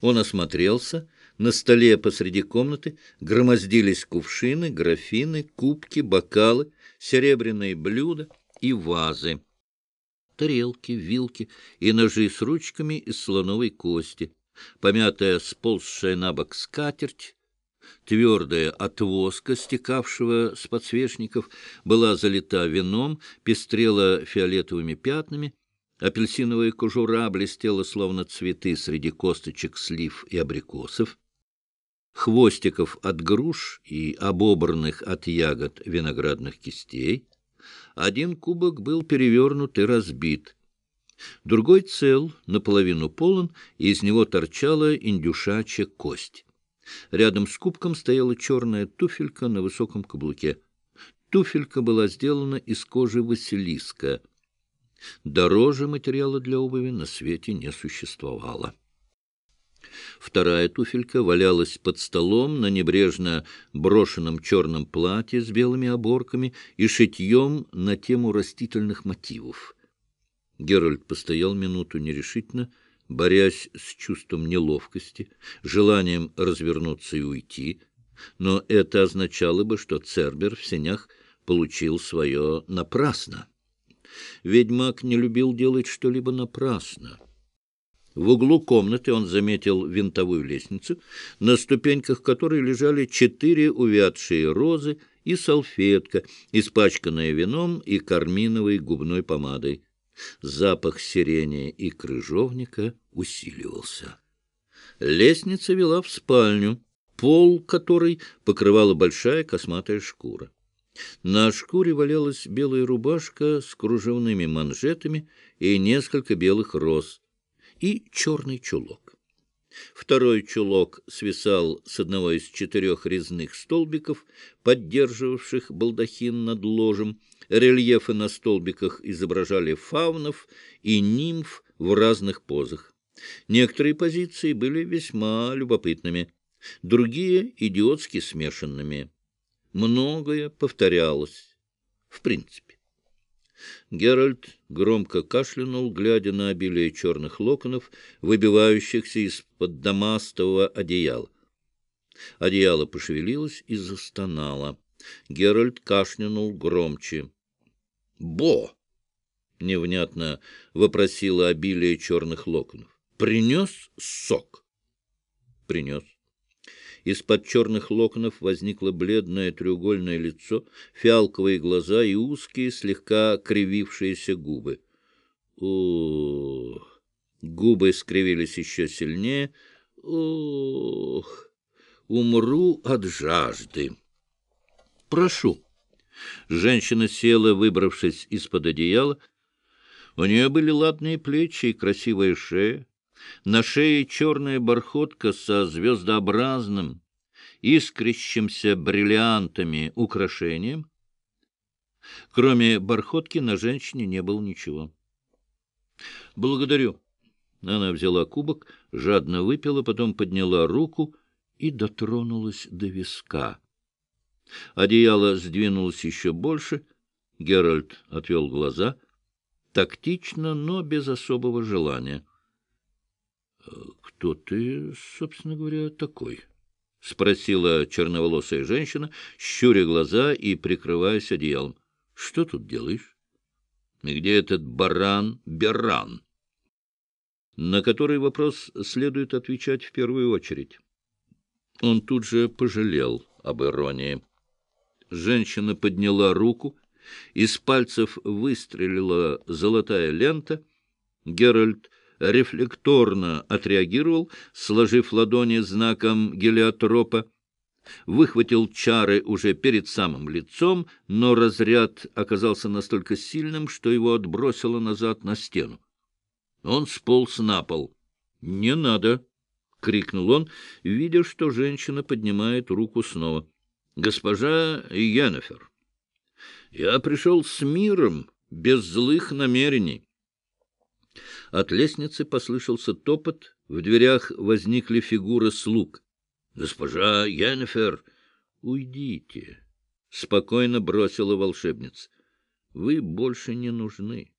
Он осмотрелся. На столе посреди комнаты громоздились кувшины, графины, кубки, бокалы, серебряные блюда и вазы, тарелки, вилки и ножи с ручками из слоновой кости, помятая сползшая на бок скатерть, твердая от воска, стекавшего с подсвечников, была залита вином, пестрела фиолетовыми пятнами, апельсиновая кожура блестела, словно цветы среди косточек слив и абрикосов, хвостиков от груш и обобранных от ягод виноградных кистей. Один кубок был перевернут и разбит, другой цел, наполовину полон, и из него торчала индюшачья кость. Рядом с кубком стояла черная туфелька на высоком каблуке. Туфелька была сделана из кожи Василиска. Дороже материала для обуви на свете не существовало. Вторая туфелька валялась под столом на небрежно брошенном черном платье с белыми оборками и шитьем на тему растительных мотивов. Геральт постоял минуту нерешительно, борясь с чувством неловкости, желанием развернуться и уйти, но это означало бы, что Цербер в сенях получил свое напрасно. Ведьмак не любил делать что-либо напрасно. В углу комнаты он заметил винтовую лестницу, на ступеньках которой лежали четыре увядшие розы и салфетка, испачканная вином и карминовой губной помадой. Запах сирени и крыжовника усиливался. Лестница вела в спальню, пол которой покрывала большая косматая шкура. На шкуре валялась белая рубашка с кружевными манжетами и несколько белых роз, и черный чулок. Второй чулок свисал с одного из четырех резных столбиков, поддерживавших балдахин над ложем, Рельефы на столбиках изображали фавнов и нимф в разных позах. Некоторые позиции были весьма любопытными, другие — идиотски смешанными. Многое повторялось. В принципе. Геральт громко кашлянул, глядя на обилие черных локонов, выбивающихся из-под дамастового одеяла. Одеяло пошевелилось и застонало. Геральт кашлянул громче. Бо! — невнятно вопросила обилие черных локонов. — Принес сок? — Принес. Из-под черных локонов возникло бледное треугольное лицо, фиалковые глаза и узкие, слегка кривившиеся губы. Ох! Губы скривились еще сильнее. Ох! Умру от жажды. Прошу. Женщина села, выбравшись из-под одеяла. У нее были ладные плечи и красивая шея. На шее черная бархотка со звездообразным, искрящимся бриллиантами украшением. Кроме бархотки на женщине не было ничего. «Благодарю». Она взяла кубок, жадно выпила, потом подняла руку и дотронулась до виска. Одеяло сдвинулось еще больше. Геральт отвел глаза. Тактично, но без особого желания. «Э, — Кто ты, собственно говоря, такой? — спросила черноволосая женщина, щуря глаза и прикрываясь одеялом. — Что тут делаешь? — Где этот баран Беран? На который вопрос следует отвечать в первую очередь. Он тут же пожалел об иронии. Женщина подняла руку, из пальцев выстрелила золотая лента. Геральт рефлекторно отреагировал, сложив ладони знаком гелиотропа, выхватил чары уже перед самым лицом, но разряд оказался настолько сильным, что его отбросило назад на стену. Он сполз на пол. «Не надо!» — крикнул он, видя, что женщина поднимает руку снова госпожа Йеннефер. Я пришел с миром, без злых намерений. От лестницы послышался топот, в дверях возникли фигуры слуг. — Госпожа Йеннефер, уйдите! — спокойно бросила волшебница. — Вы больше не нужны.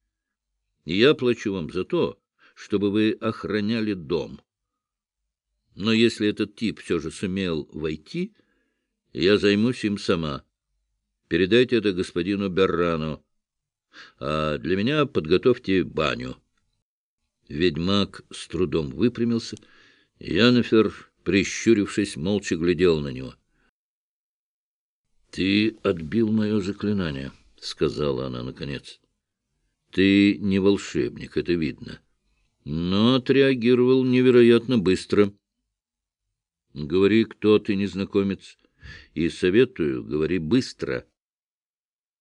Я плачу вам за то, чтобы вы охраняли дом. Но если этот тип все же сумел войти, я займусь им сама. Передайте это господину Беррану. А для меня подготовьте баню. Ведьмак с трудом выпрямился. Янефер, прищурившись, молча глядел на него. — Ты отбил мое заклинание, — сказала она наконец. — Ты не волшебник, это видно. Но отреагировал невероятно быстро. — Говори, кто ты, незнакомец, и советую, говори быстро. —